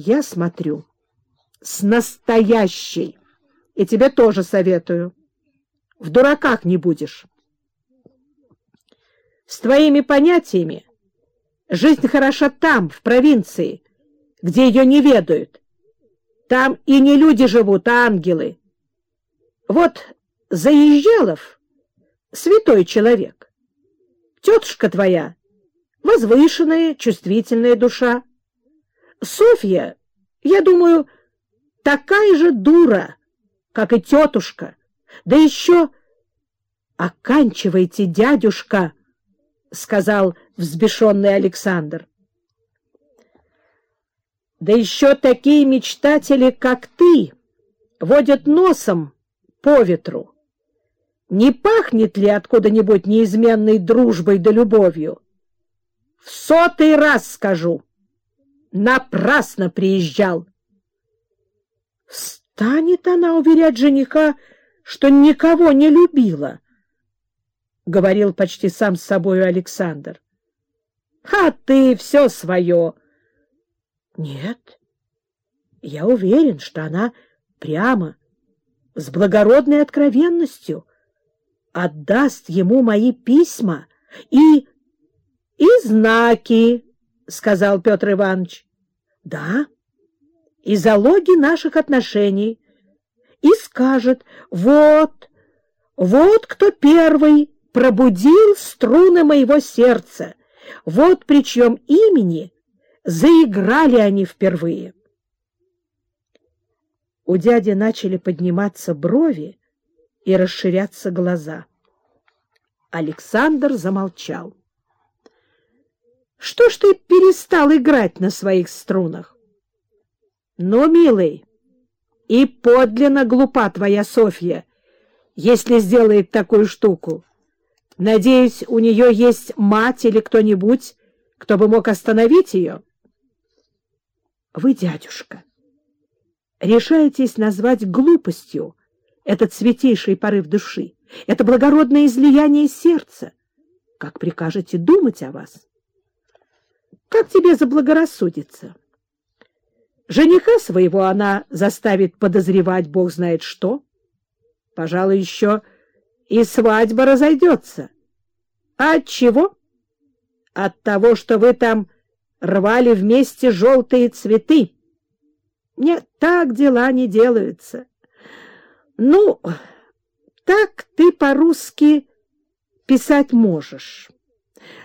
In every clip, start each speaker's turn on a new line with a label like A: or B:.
A: Я смотрю с настоящей, и тебе тоже советую. В дураках не будешь. С твоими понятиями жизнь хороша там, в провинции, где ее не ведают. Там и не люди живут, а ангелы. Вот Заезжалов — святой человек. Тетушка твоя — возвышенная, чувствительная душа. Софья, я думаю, такая же дура, как и тетушка. Да еще... — Оканчивайте, дядюшка, — сказал взбешенный Александр. — Да еще такие мечтатели, как ты, водят носом по ветру. Не пахнет ли откуда-нибудь неизменной дружбой да любовью? В сотый раз скажу. Напрасно приезжал. Станет она уверять жениха, что никого не любила, — говорил почти сам с собою Александр. — А ты все свое. — Нет, я уверен, что она прямо, с благородной откровенностью отдаст ему мои письма и... — И знаки, — сказал Петр Иванович. — Да, и залоги наших отношений. И скажет, вот, вот кто первый пробудил струны моего сердца, вот при чьем имени заиграли они впервые. У дяди начали подниматься брови и расширяться глаза. Александр замолчал. — Что ж ты перестал играть на своих струнах? — Ну, милый, и подлинно глупа твоя Софья, если сделает такую штуку. Надеюсь, у нее есть мать или кто-нибудь, кто бы мог остановить ее? — Вы, дядюшка, решаетесь назвать глупостью этот святейший порыв души, это благородное излияние сердца. Как прикажете думать о вас? Как тебе заблагорассудится? Жениха своего она заставит подозревать бог знает что. Пожалуй, еще и свадьба разойдется. А от чего? От того, что вы там рвали вместе желтые цветы. Нет, так дела не делаются. Ну, так ты по-русски писать можешь.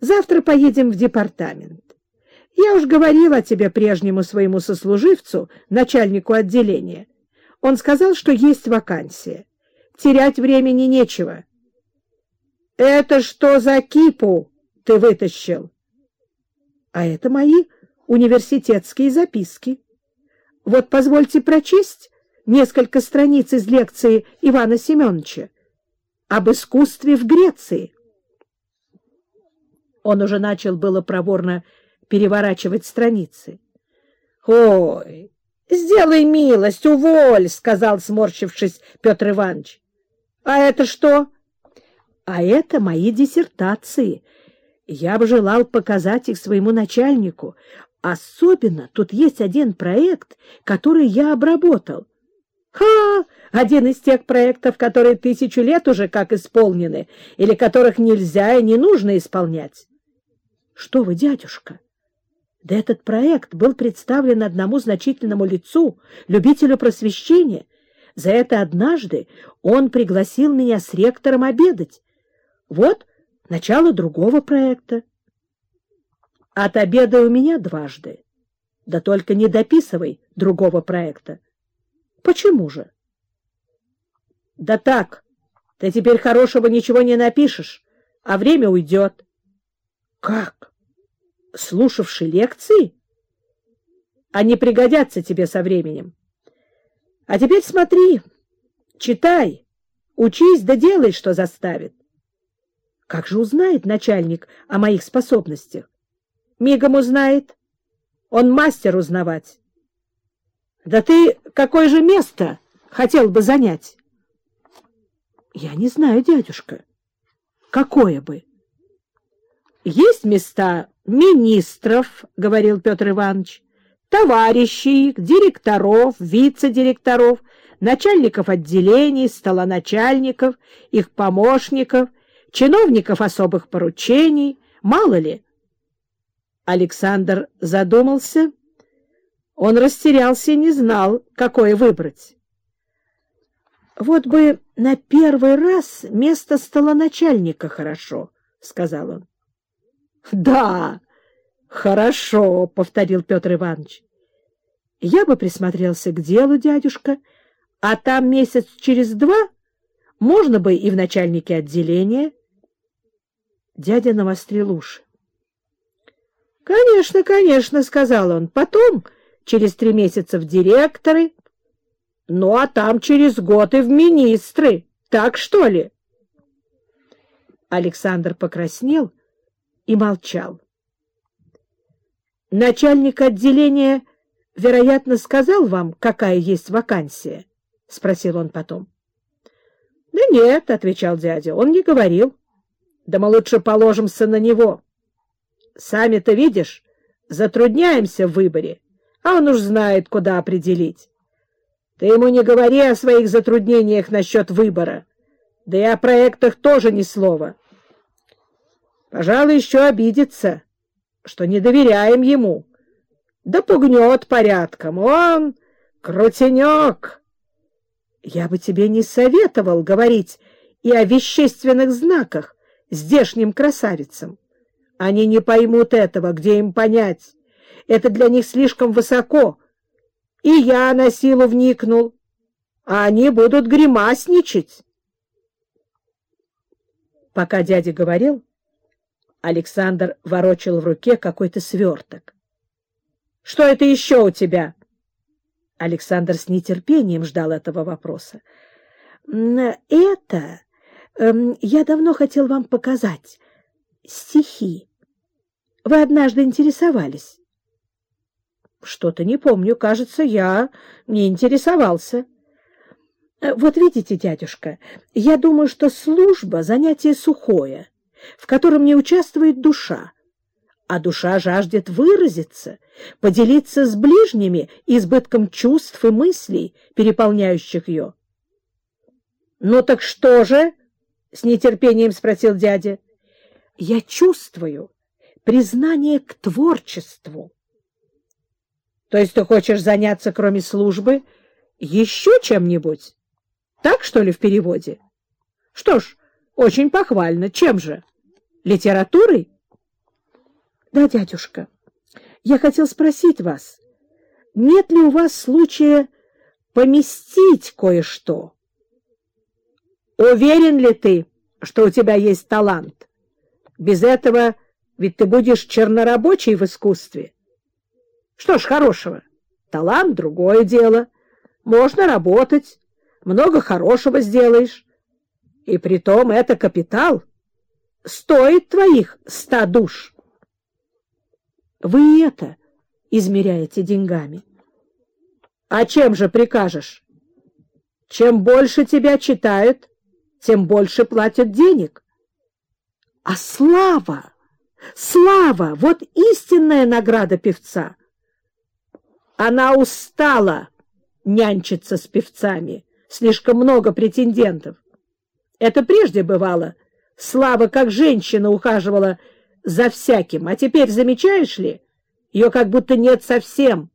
A: Завтра поедем в департамент. Я уж говорила тебе прежнему своему сослуживцу, начальнику отделения. Он сказал, что есть вакансия. Терять времени нечего. — Это что за кипу ты вытащил? — А это мои университетские записки. Вот позвольте прочесть несколько страниц из лекции Ивана Семеновича об искусстве в Греции. Он уже начал было проворно переворачивать страницы. — Ой, сделай милость, уволь, — сказал, сморщившись, Петр Иванович. — А это что? — А это мои диссертации. Я бы желал показать их своему начальнику. Особенно тут есть один проект, который я обработал. Ха! Один из тех проектов, которые тысячу лет уже как исполнены, или которых нельзя и не нужно исполнять. Что вы, дядюшка? Да этот проект был представлен одному значительному лицу, любителю просвещения. За это однажды он пригласил меня с ректором обедать. Вот начало другого проекта. От обеда у меня дважды. Да только не дописывай другого проекта. Почему же? Да так, ты теперь хорошего ничего не напишешь, а время уйдет. Как? Слушавши лекции? Они пригодятся тебе со временем. А теперь смотри, читай, учись да делай, что заставит. Как же узнает начальник о моих способностях? Мигом узнает. Он мастер узнавать. Да ты какое же место хотел бы занять? Я не знаю, дядюшка. Какое бы? Есть места министров, говорил Петр Иванович. товарищей их, директоров, вице-директоров, начальников отделений, столоначальников, их помощников, чиновников особых поручений, мало ли. Александр задумался. Он растерялся и не знал, какое выбрать. Вот бы на первый раз место столоначальника хорошо, — сказал он. — Да, хорошо, — повторил Петр Иванович. — Я бы присмотрелся к делу, дядюшка, а там месяц через два можно бы и в начальнике отделения. Дядя навострил уши. — Конечно, конечно, — сказал он. — Потом, через три месяца, в директоры, ну, а там через год и в министры. Так что ли? Александр покраснел и молчал. Начальник отделения, вероятно, сказал вам, какая есть вакансия? — спросил он потом. — Да нет, — отвечал дядя, — он не говорил. Да мы лучше положимся на него. Сами-то видишь, затрудняемся в выборе, а он уж знает, куда определить. Ты ему не говори о своих затруднениях насчет выбора, да и о проектах тоже ни слова. Пожалуй, еще обидится, что не доверяем ему. Да пугнет порядком. Он крутенек. Я бы тебе не советовал говорить и о вещественных знаках здешним красавицам. Они не поймут этого, где им понять. Это для них слишком высоко — и я на силу вникнул, а они будут гримасничать. Пока дядя говорил, Александр ворочал в руке какой-то сверток. — Что это еще у тебя? Александр с нетерпением ждал этого вопроса. — Это... Эм, я давно хотел вам показать. Стихи. Вы однажды интересовались. Что-то не помню. Кажется, я не интересовался. Э, вот видите, дядюшка, я думаю, что служба — занятие сухое, в котором не участвует душа. А душа жаждет выразиться, поделиться с ближними избытком чувств и мыслей, переполняющих ее. — Ну так что же? — с нетерпением спросил дядя. — Я чувствую признание к творчеству. То есть ты хочешь заняться, кроме службы, еще чем-нибудь? Так, что ли, в переводе? Что ж, очень похвально. Чем же? Литературой? Да, дядюшка, я хотел спросить вас, нет ли у вас случая поместить кое-что? Уверен ли ты, что у тебя есть талант? Без этого ведь ты будешь чернорабочий в искусстве. Что ж хорошего? Талант — другое дело. Можно работать, много хорошего сделаешь. И притом это капитал. Стоит твоих ста душ. Вы это измеряете деньгами. А чем же прикажешь? Чем больше тебя читают, тем больше платят денег. А слава, слава — вот истинная награда певца — она устала нянчиться с певцами. Слишком много претендентов. Это прежде бывало. Слава, как женщина, ухаживала за всяким. А теперь, замечаешь ли, ее как будто нет совсем.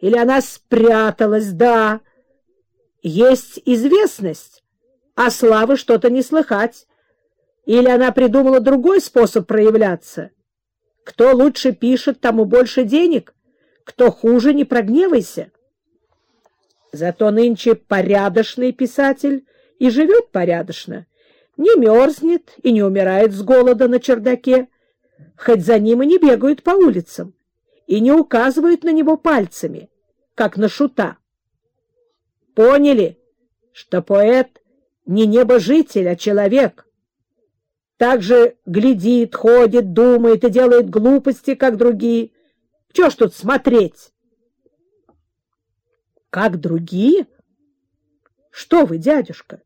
A: Или она спряталась, да. Есть известность, а славы что-то не слыхать. Или она придумала другой способ проявляться. Кто лучше пишет, тому больше денег. Кто хуже, не прогневайся. Зато нынче порядочный писатель и живет порядочно, не мерзнет и не умирает с голода на чердаке, хоть за ним и не бегают по улицам, и не указывают на него пальцами, как на шута. Поняли, что поэт не небожитель, а человек. Так же глядит, ходит, думает и делает глупости, как другие, что ж тут смотреть? Как другие? Что вы, дядюшка?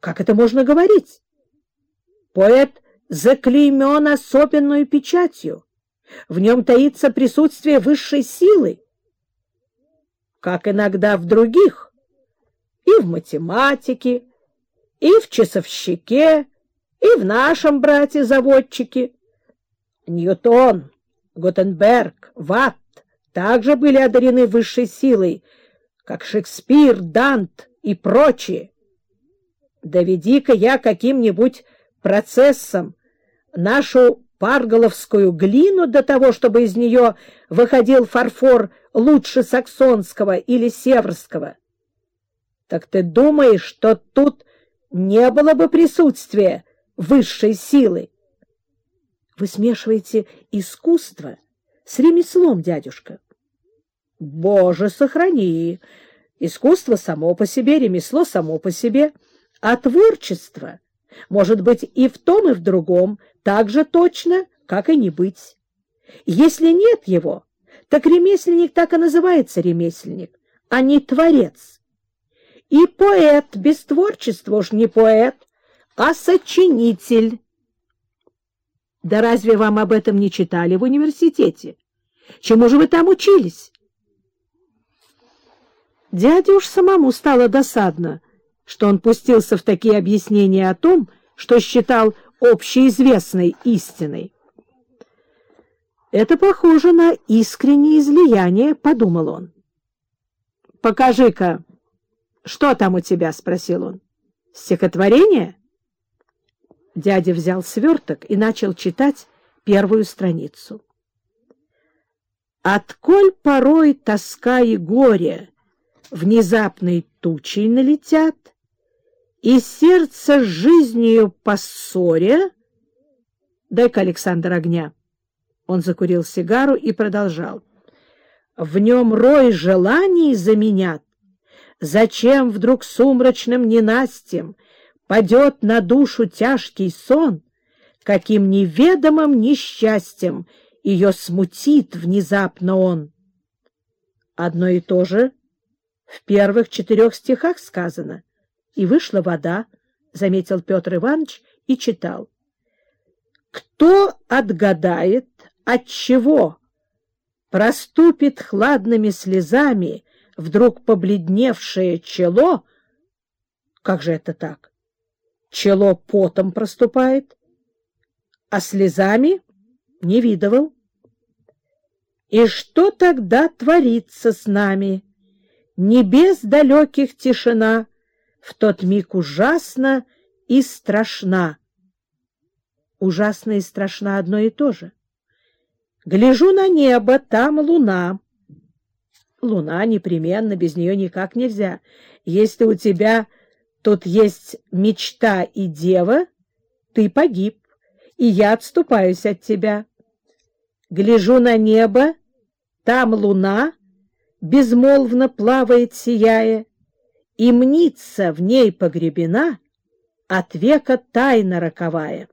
A: Как это можно говорить? Поэт заклеймен особенную печатью. В нем таится присутствие высшей силы, как иногда в других, и в математике, и в часовщике, и в нашем брате-заводчике. Ньютон, Гутенберг, Ватт также были одарены высшей силой, как Шекспир, Дант и прочие. Доведи-ка я каким-нибудь процессом нашу парголовскую глину до того, чтобы из нее выходил фарфор лучше саксонского или северского. Так ты думаешь, что тут не было бы присутствия высшей силы? Вы смешиваете искусство с ремеслом, дядюшка. Боже, сохрани! Искусство само по себе, ремесло само по себе, а творчество может быть и в том, и в другом так же точно, как и не быть. Если нет его, так ремесленник так и называется ремесленник, а не творец. И поэт без творчества уж не поэт, а сочинитель. Да разве вам об этом не читали в университете? Чему же вы там учились? Дяде уж самому стало досадно, что он пустился в такие объяснения о том, что считал общеизвестной истиной. «Это похоже на искреннее излияние», — подумал он. «Покажи-ка, что там у тебя?» — спросил он. «Стихотворение?» Дядя взял сверток и начал читать первую страницу. «Отколь порой тоска и горе внезапной тучей налетят, и сердце с жизнью поссоря...» «Дай-ка, Александр, огня». Он закурил сигару и продолжал. «В нем рой желаний заменят. Зачем вдруг сумрачным ненастьем падет на душу тяжкий сон, каким неведомым несчастьем ее смутит внезапно он. Одно и то же в первых четырех стихах сказано. И вышла вода, — заметил Петр Иванович и читал. Кто отгадает, от чего проступит хладными слезами вдруг побледневшее чело? Как же это так? чело потом проступает, а слезами не видывал. И что тогда творится с нами? Небес далеких тишина в тот миг ужасна и страшна. Ужасно и страшно одно и то же. Гляжу на небо, там луна. Луна непременно, без нее никак нельзя. Если у тебя Тут есть мечта и дева, ты погиб, и я отступаюсь от тебя. Гляжу на небо, там луна безмолвно плавает, сияя, и мнится в ней погребена от века тайна роковая.